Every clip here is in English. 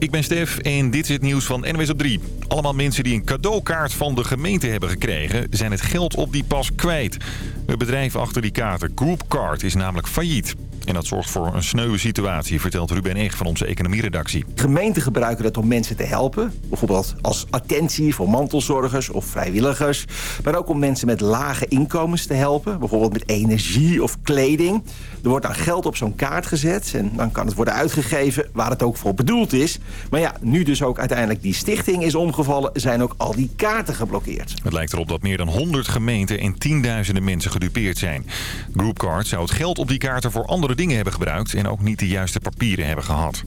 ik ben Stef en dit is het nieuws van NWS op 3. Allemaal mensen die een cadeaukaart van de gemeente hebben gekregen... zijn het geld op die pas kwijt. Het bedrijf achter die kaarten, Groupcard, is namelijk failliet. En dat zorgt voor een sneuwe situatie, vertelt Ruben Eeg van onze economieredactie. Gemeenten gebruiken dat om mensen te helpen. Bijvoorbeeld als attentie voor mantelzorgers of vrijwilligers. Maar ook om mensen met lage inkomens te helpen. Bijvoorbeeld met energie of kleding. Er wordt dan geld op zo'n kaart gezet. En dan kan het worden uitgegeven waar het ook voor bedoeld is. Maar ja, nu dus ook uiteindelijk die stichting is omgevallen... zijn ook al die kaarten geblokkeerd. Het lijkt erop dat meer dan 100 gemeenten en tienduizenden mensen gedupeerd zijn. Groupcard zou het geld op die kaarten voor andere dingen hebben gebruikt... en ook niet de juiste papieren hebben gehad.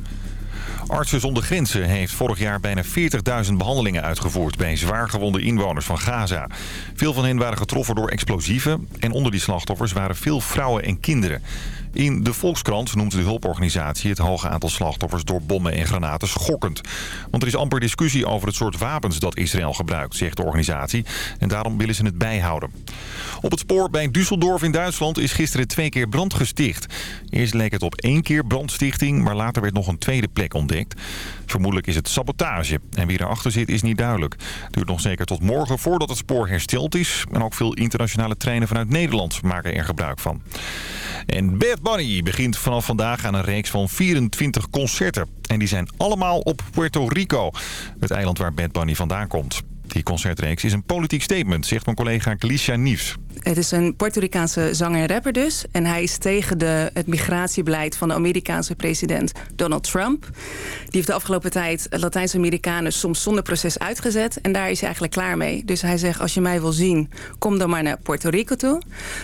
Artsen zonder Grenzen heeft vorig jaar bijna 40.000 behandelingen uitgevoerd... bij zwaargewonde inwoners van Gaza. Veel van hen waren getroffen door explosieven... en onder die slachtoffers waren veel vrouwen en kinderen. In de Volkskrant noemt de hulporganisatie het hoge aantal slachtoffers door bommen en granaten schokkend. Want er is amper discussie over het soort wapens dat Israël gebruikt, zegt de organisatie. En daarom willen ze het bijhouden. Op het spoor bij Düsseldorf in Duitsland is gisteren twee keer brand gesticht. Eerst leek het op één keer brandstichting, maar later werd nog een tweede plek ontdekt. Vermoedelijk is het sabotage. En wie erachter zit is niet duidelijk. Het duurt nog zeker tot morgen voordat het spoor hersteld is. En ook veel internationale treinen vanuit Nederland maken er gebruik van. En Bad Bunny begint vanaf vandaag aan een reeks van 24 concerten. En die zijn allemaal op Puerto Rico, het eiland waar Bad Bunny vandaan komt. Die concertreeks is een politiek statement, zegt mijn collega Galicia Niefs. Het is een Puerto Ricaanse zanger en rapper dus. En hij is tegen de, het migratiebeleid van de Amerikaanse president Donald Trump. Die heeft de afgelopen tijd Latijns-Amerikanen soms zonder proces uitgezet. En daar is hij eigenlijk klaar mee. Dus hij zegt, als je mij wil zien, kom dan maar naar Puerto Rico toe.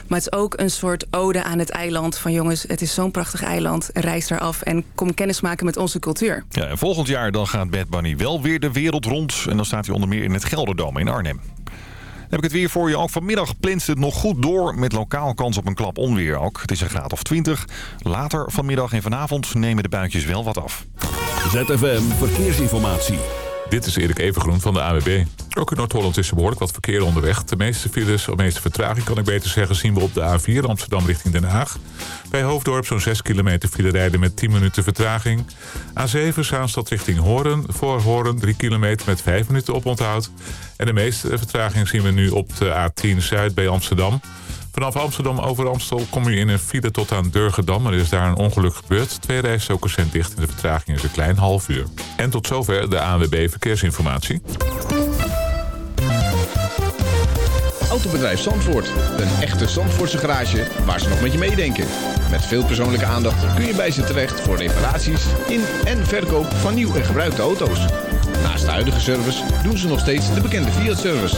Maar het is ook een soort ode aan het eiland. Van jongens, het is zo'n prachtig eiland. Reis daar af en kom kennis maken met onze cultuur. Ja, en volgend jaar dan gaat Bad Bunny wel weer de wereld rond. En dan staat hij onder meer in het Gelderdome in Arnhem heb ik het weer voor je. Ook vanmiddag plinst het nog goed door met lokaal kans op een klap onweer ook. Het is een graad of 20. Later vanmiddag en vanavond nemen de buitjes wel wat af. ZFM Verkeersinformatie. Dit is Erik Evengroen van de AWB. Ook in Noord-Holland is er behoorlijk wat verkeer onderweg. De meeste files, de meeste vertraging kan ik beter zeggen... zien we op de A4 Amsterdam richting Den Haag. Bij Hoofddorp zo'n 6 kilometer file rijden met 10 minuten vertraging. A7 Zaanstad richting Horen. Voor Horen 3 kilometer met 5 minuten op onthoud. En de meeste vertraging zien we nu op de A10 Zuid bij Amsterdam... Vanaf Amsterdam over Amstel kom je in een file tot aan Durgedam. Er is daar een ongeluk gebeurd. Twee rijstokers zijn dicht en de vertraging is een klein half uur. En tot zover de ANWB Verkeersinformatie. Autobedrijf Zandvoort. Een echte Zandvoortse garage waar ze nog met je meedenken. Met veel persoonlijke aandacht kun je bij ze terecht voor reparaties in en verkoop van nieuw en gebruikte auto's. Naast de huidige service doen ze nog steeds de bekende Fiat-service.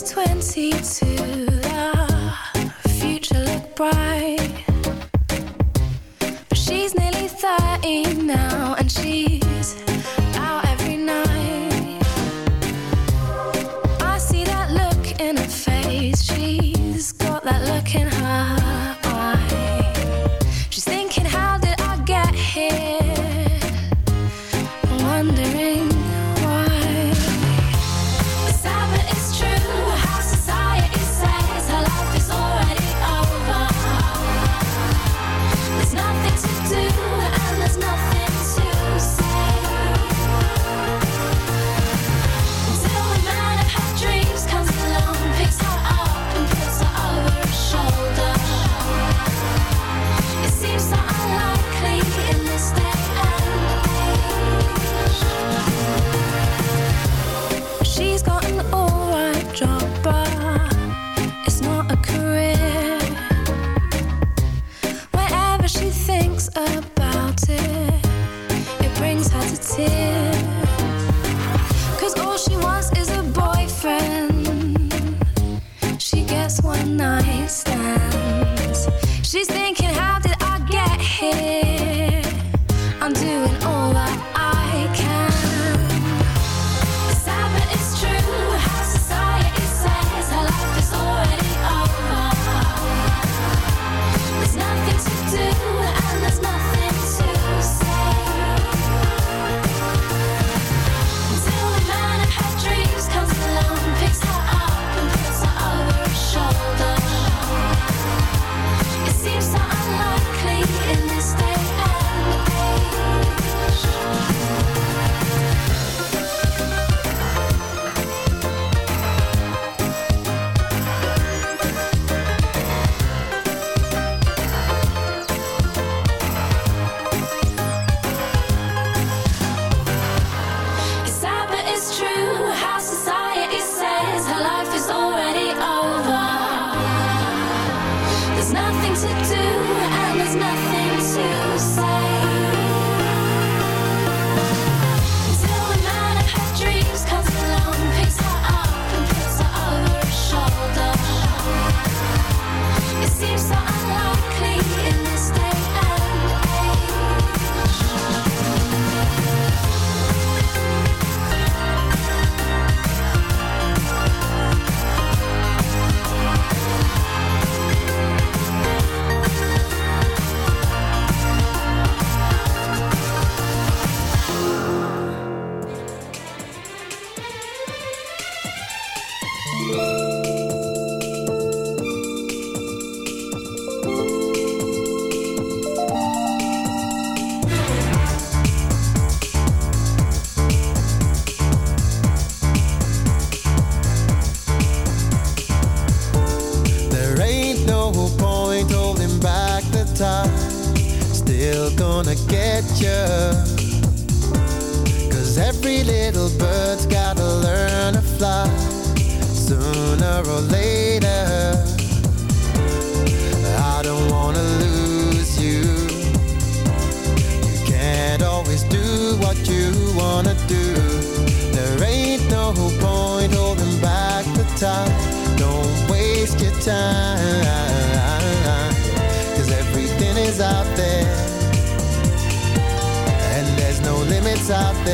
Was 22, the future looked bright. But she's nearly 30 now, and she's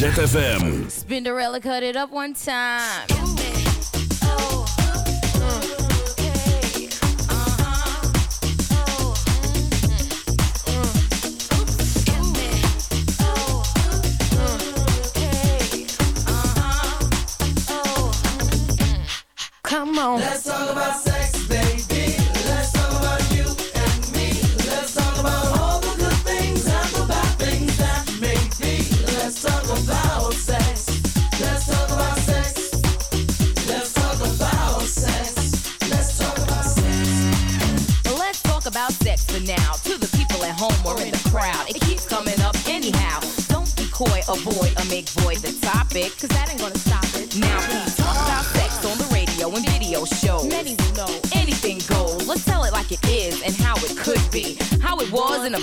ZFM. Spinderella cut it up one time.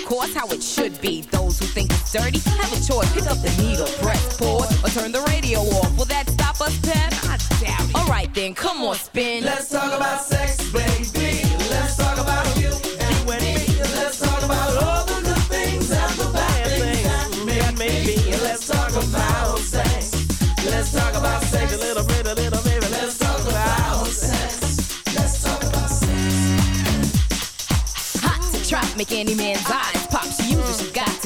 Course, how it should be. Those who think it's dirty have a choice. Pick up the needle, press pause, or turn the radio off. Will that stop us, Pep? I doubt it. Alright then, come on, spin. Let's talk about sex, baby. Let's talk about you and me. Let's talk about all the good things and the bad things that may be. Let's talk about sex. Let's talk about sex. A little bit, a little bit. Let's talk about sex. Let's talk about sex. Hot to trap, make any man's eyes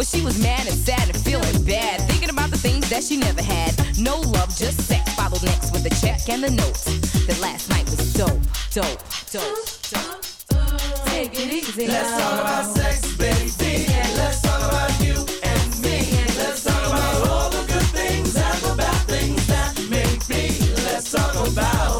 But she was mad and sad and feeling bad. Thinking about the things that she never had. No love, just sex. Followed next with the check and the note. That last night was dope, dope, dope, dope. Take it easy. Let's talk about sex, baby. Let's talk about you and me. Let's talk about all the good things and the bad things that make me. Let's talk about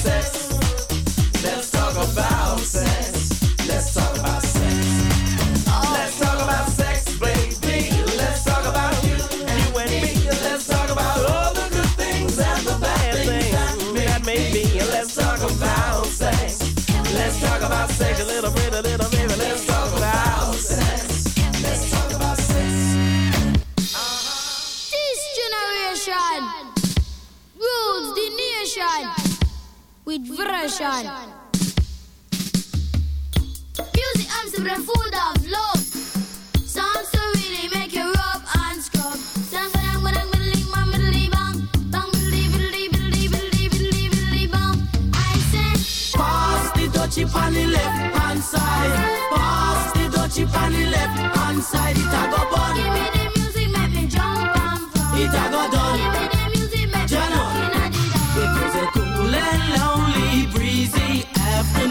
version.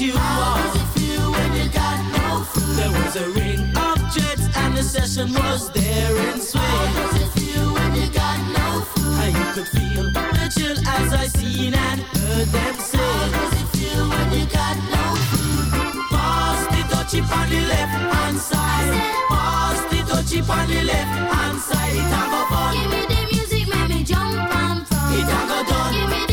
you How on. does it feel when you got no food? There was a ring of jets and the session was there in How does it feel when you got no food? And you could feel the chill as I seen and heard them say. How does it feel when you got no food? Pass the dutchie on the left hand side. Pass the dutchie on the left hand side. It a go fun. Give me the music, make me jump and from. It a go done. Give me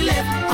dutchie on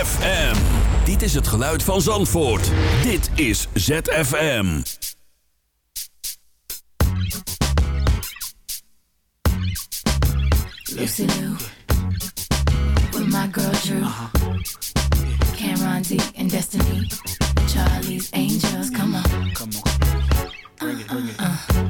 ZFM. Dit is het geluid van Zandvoort. Dit is ZFM. Lucy Lou, with my girl Drew, Cameron D and Destiny, Charlie's Angels. Come on, come on, bring it, bring it.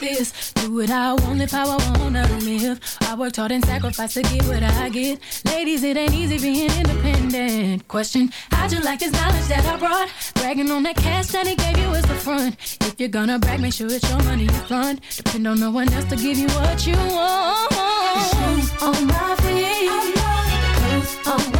this. Do what I want, live how I wanna live. I worked hard and sacrificed to get what I get. Ladies, it ain't easy being independent. Question, how'd you like this knowledge that I brought? Bragging on that cash that he gave you is the front. If you're gonna brag, make sure it's your money you fund. Depend on no one else to give you what you want. Shoes on my feet, I'm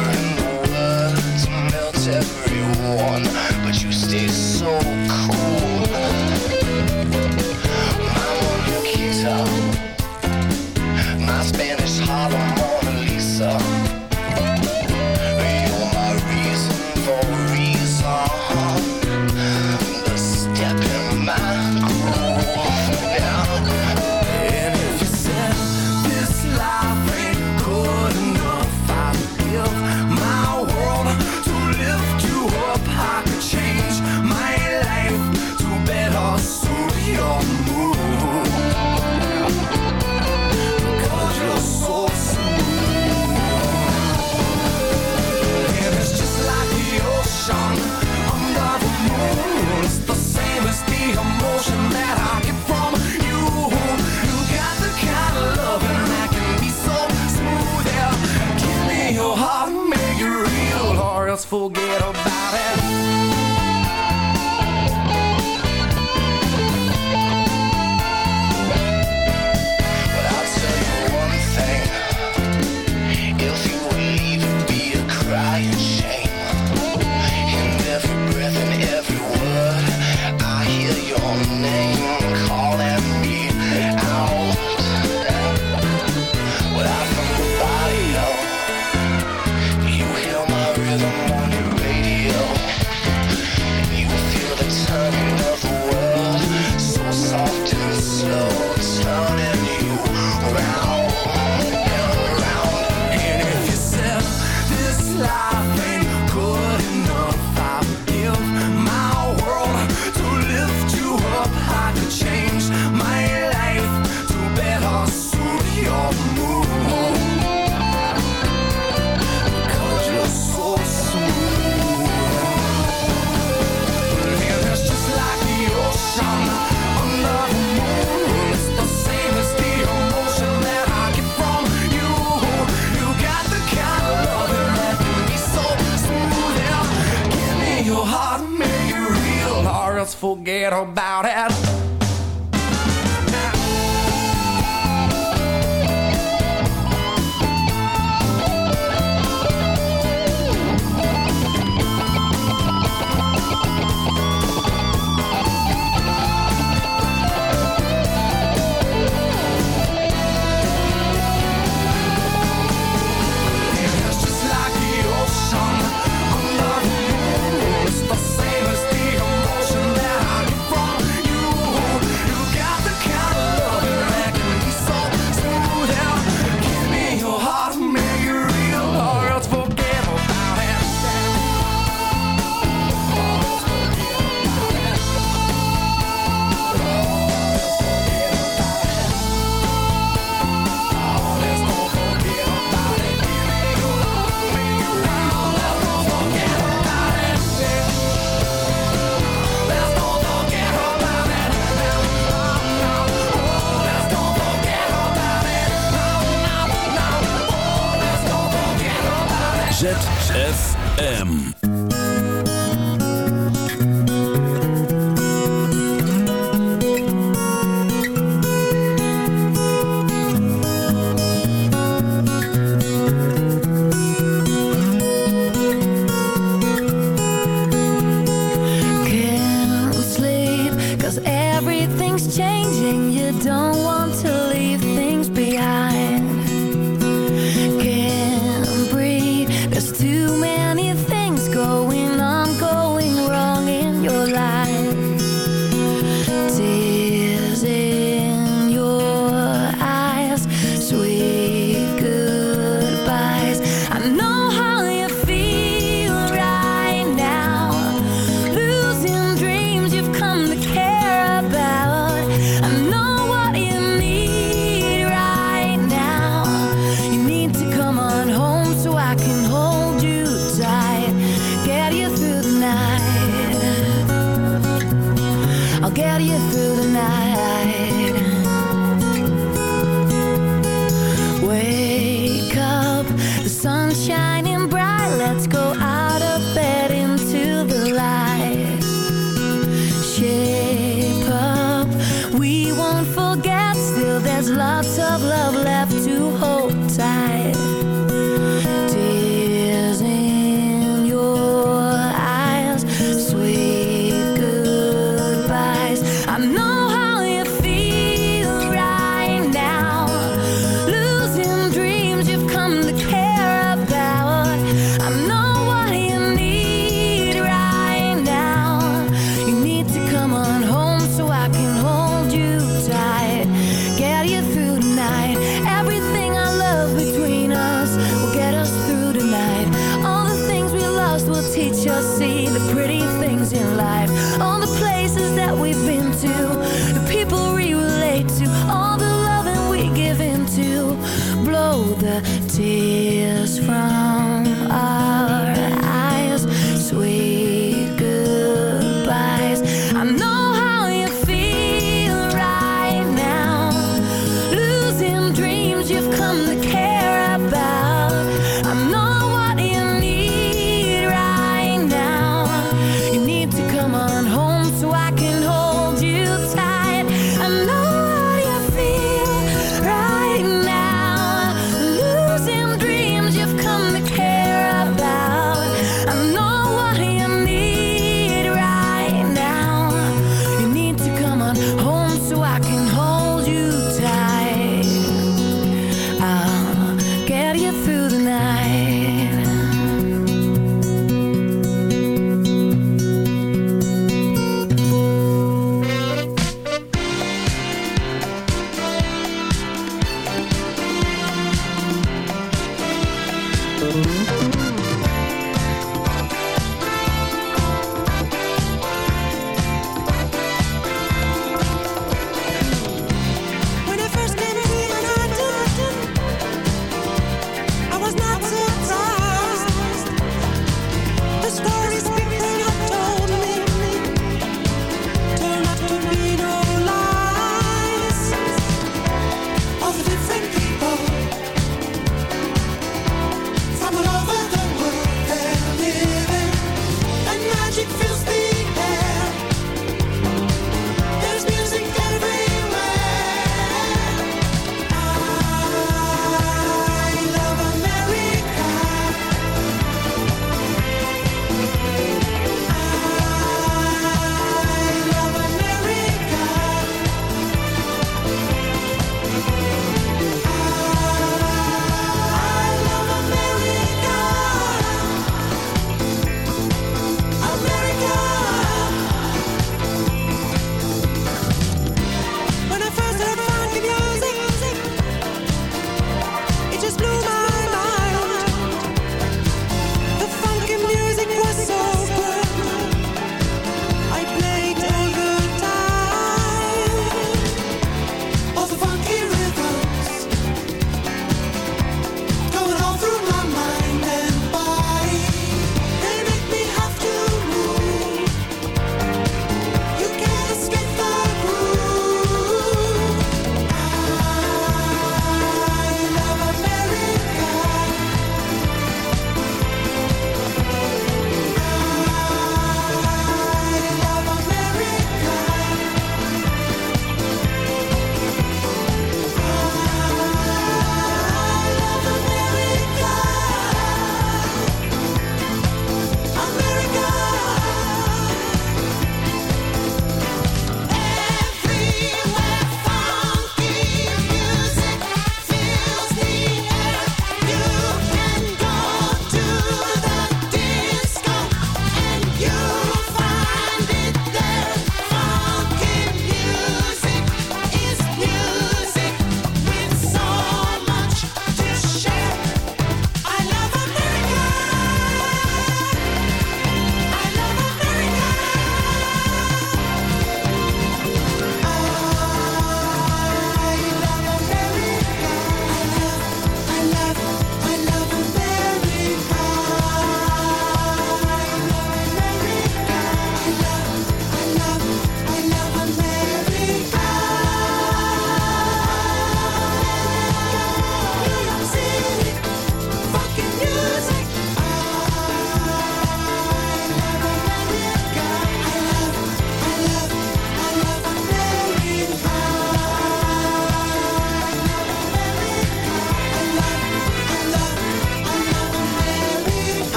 forget about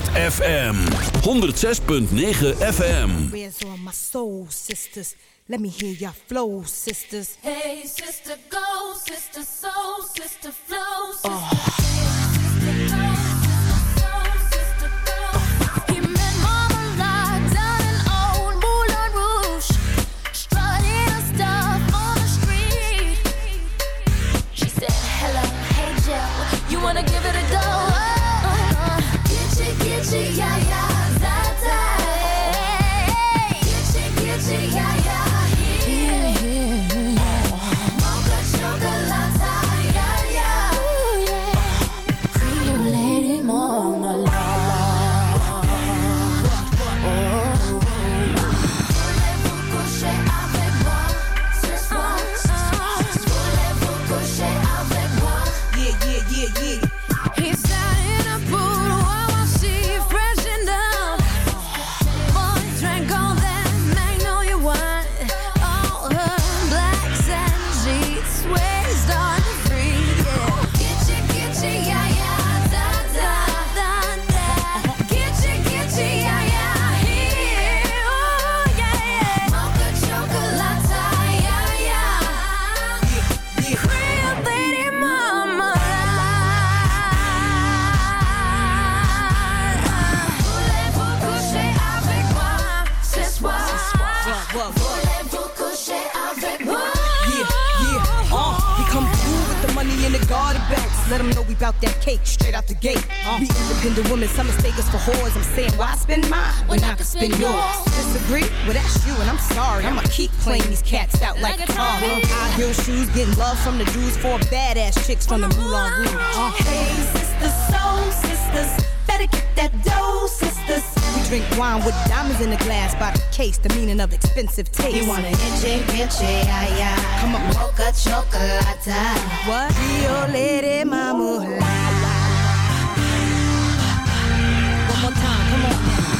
ZFM 106.9 FM. Where's all my soul sisters? Let me hear your flow sisters. Hey, from the dudes four badass chicks from the Moulin Rouge. Uh. Hey, sisters, soul sisters, better get that dough, sisters. We drink wine with diamonds in the glass by the case, the meaning of expensive taste. You wanna enche, enche, ay, ay. Come on, mocha chocolate. What? Rio Lady Mama. One more time, come on now.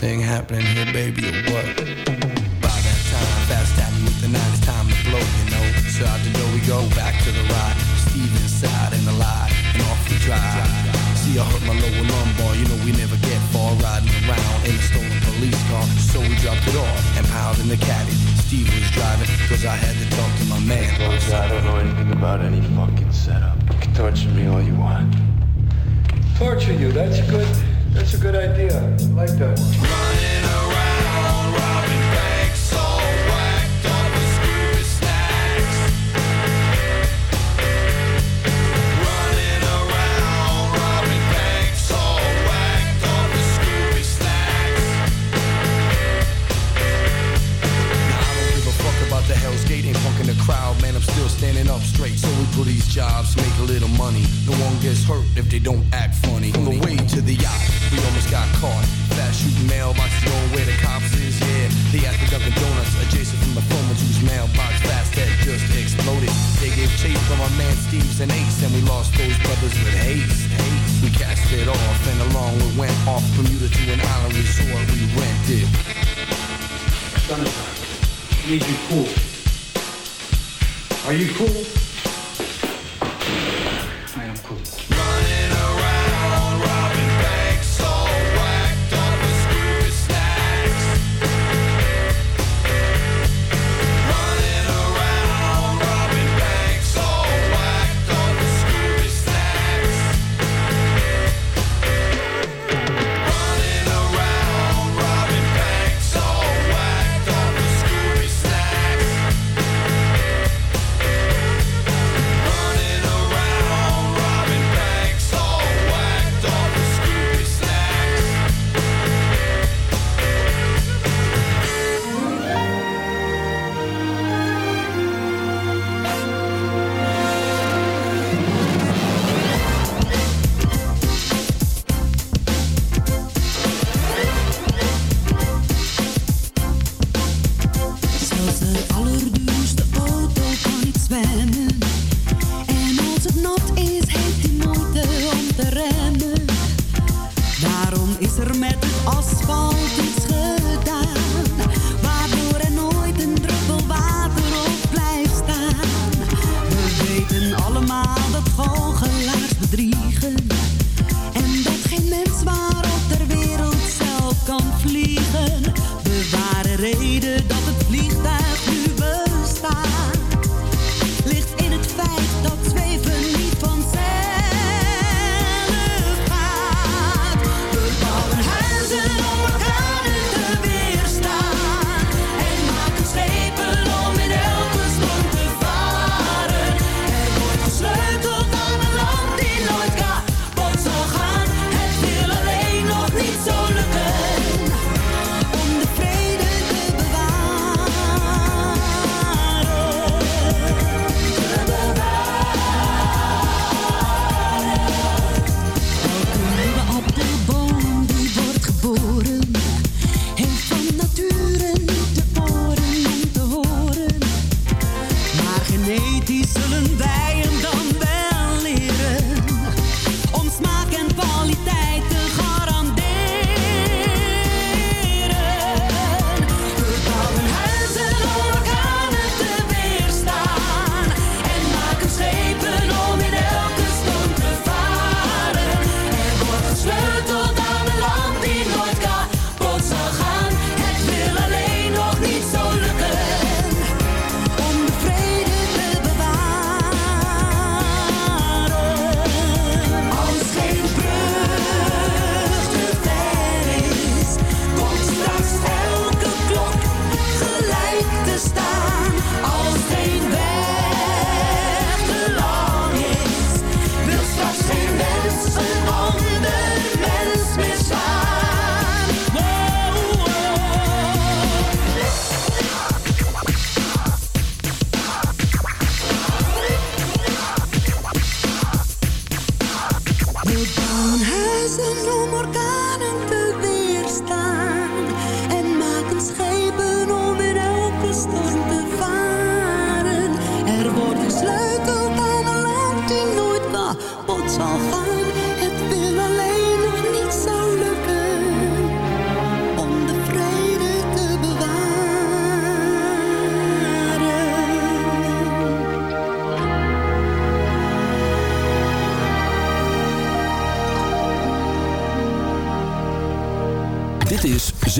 thing happening here, baby. others with haste. We cast it off and along we went off from Bermuda to an island resort we rented. Summertime, need you cool. Are you cool?